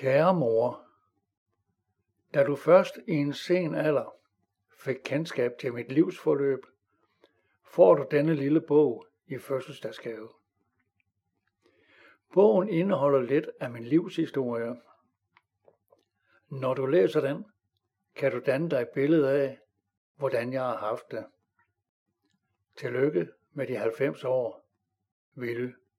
Kære mor, da du først i en sen alder fik kendskab til mit livsforløb, får du denne lille bog i fødselsdagsgave. Bogen indeholder lidt af min livshistorie. Når du læser den, kan du danne dig et billede af, hvordan jeg har haft det. Tillykke med de 90 år, Ville